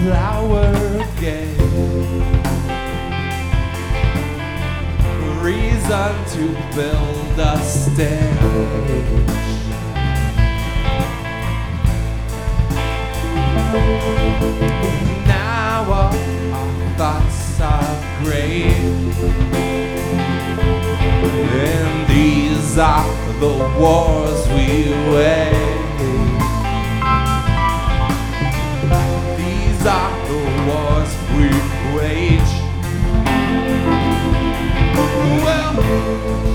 flower again. Reason to build a stage. Now our, our thoughts are great, and these are the wars we wage. stop the wars we wage. Well,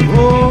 Oh.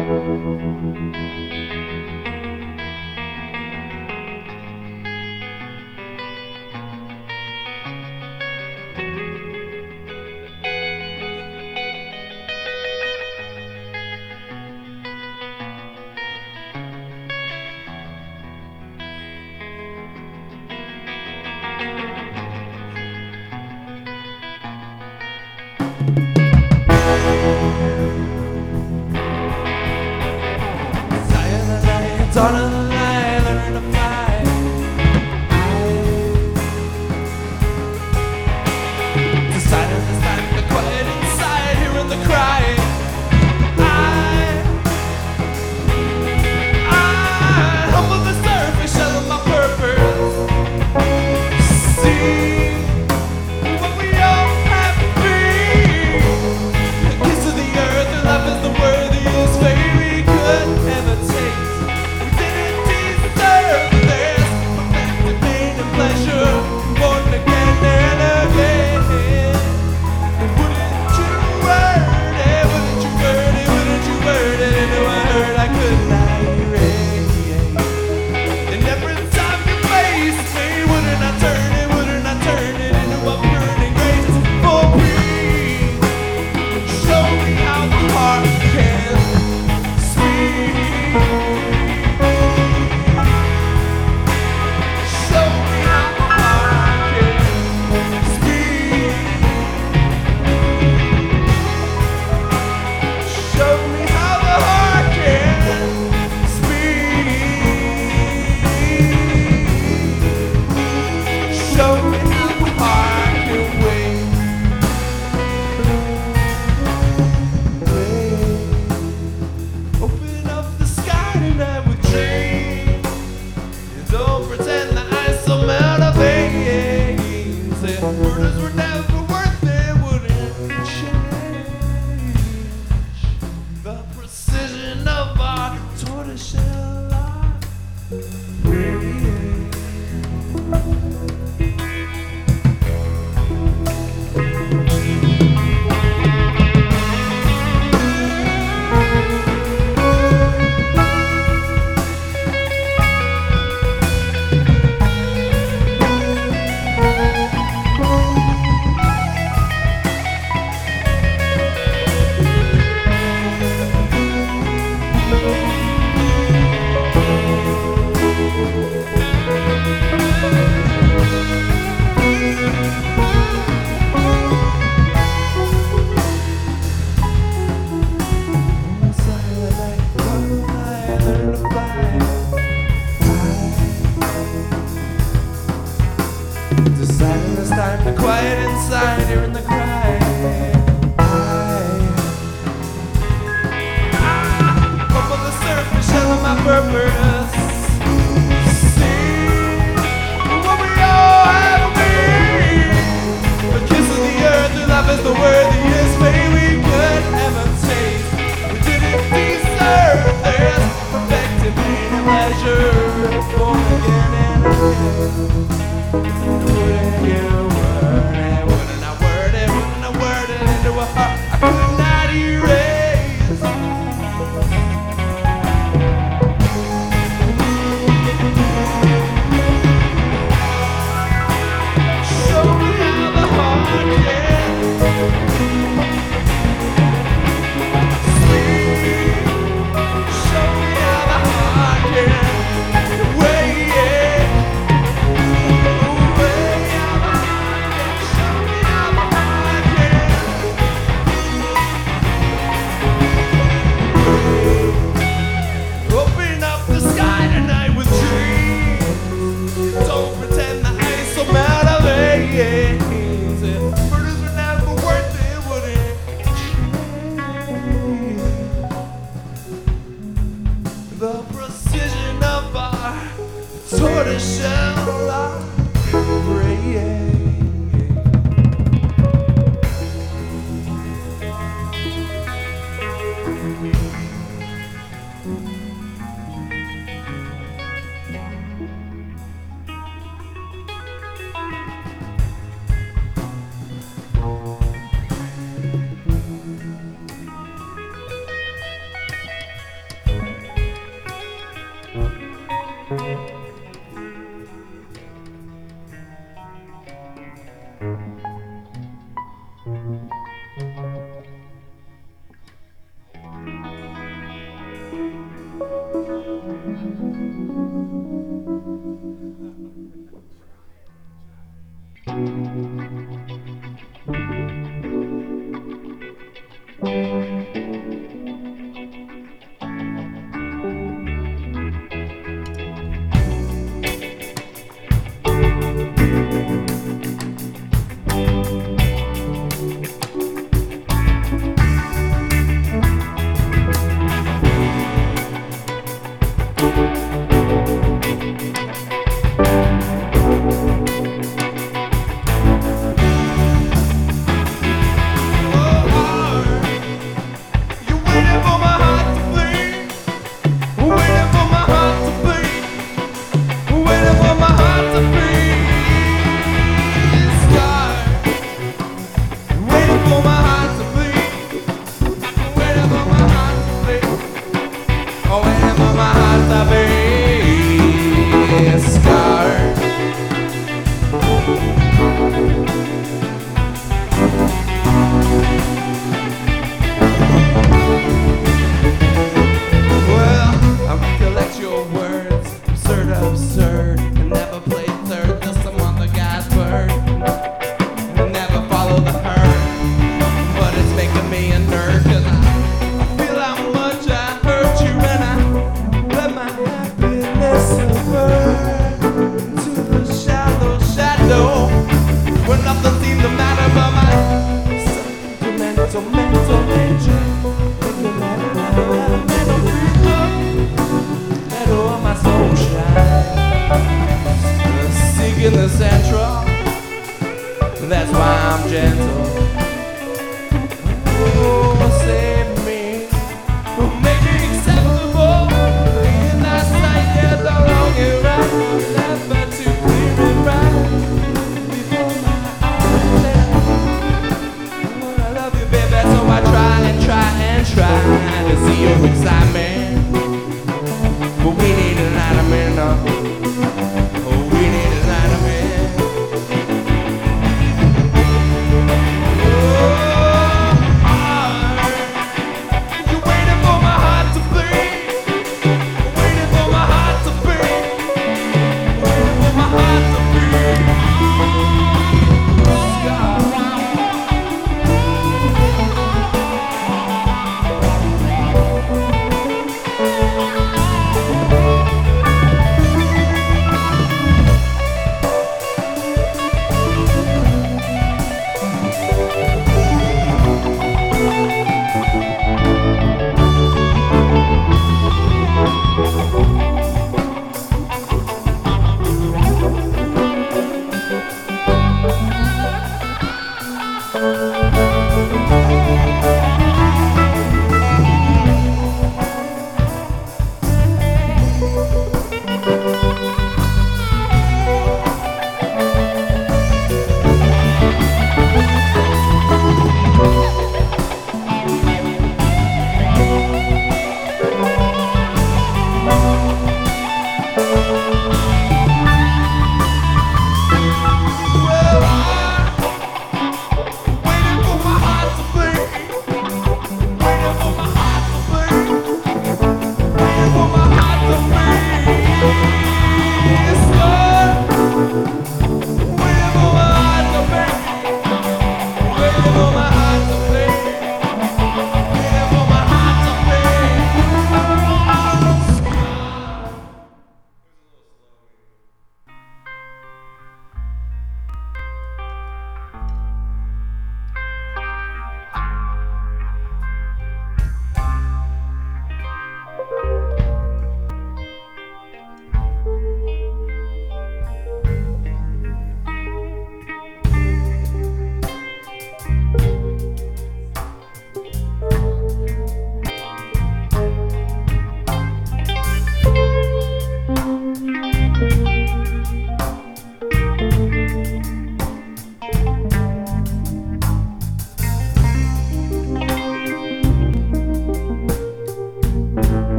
Música no matter my sentimental, mental nature. Freedom, my soul shine. Seeking the that's why I'm gentle.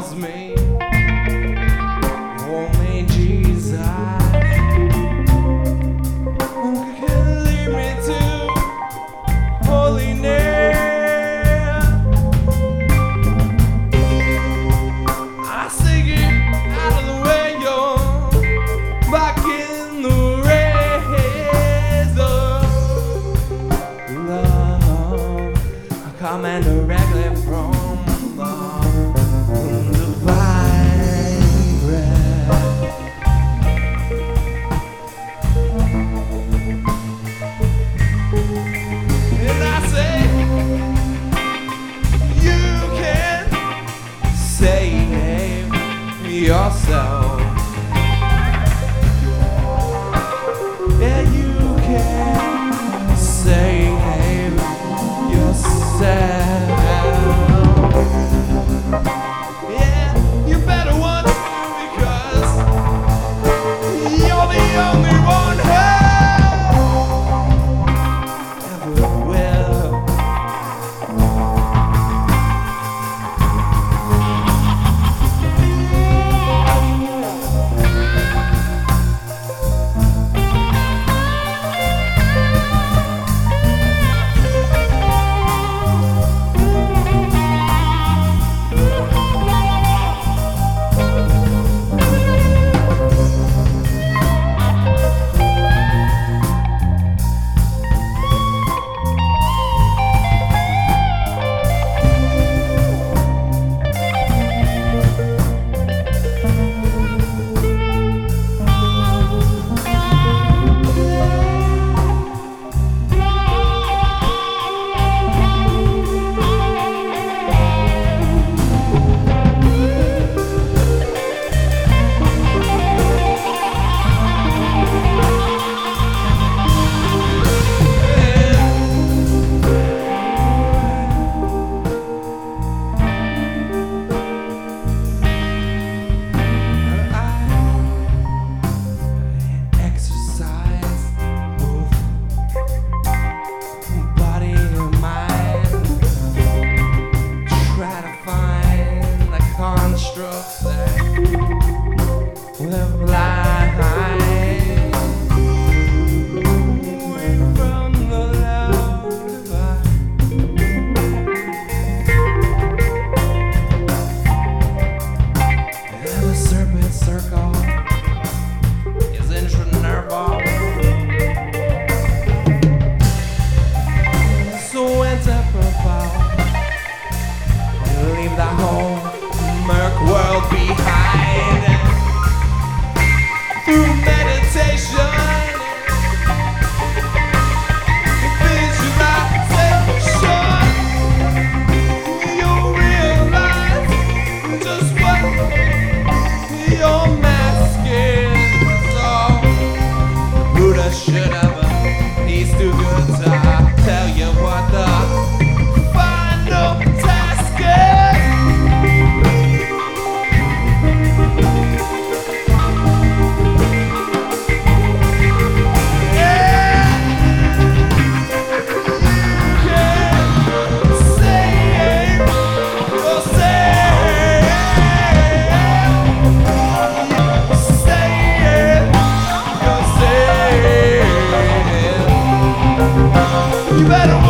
tells me better.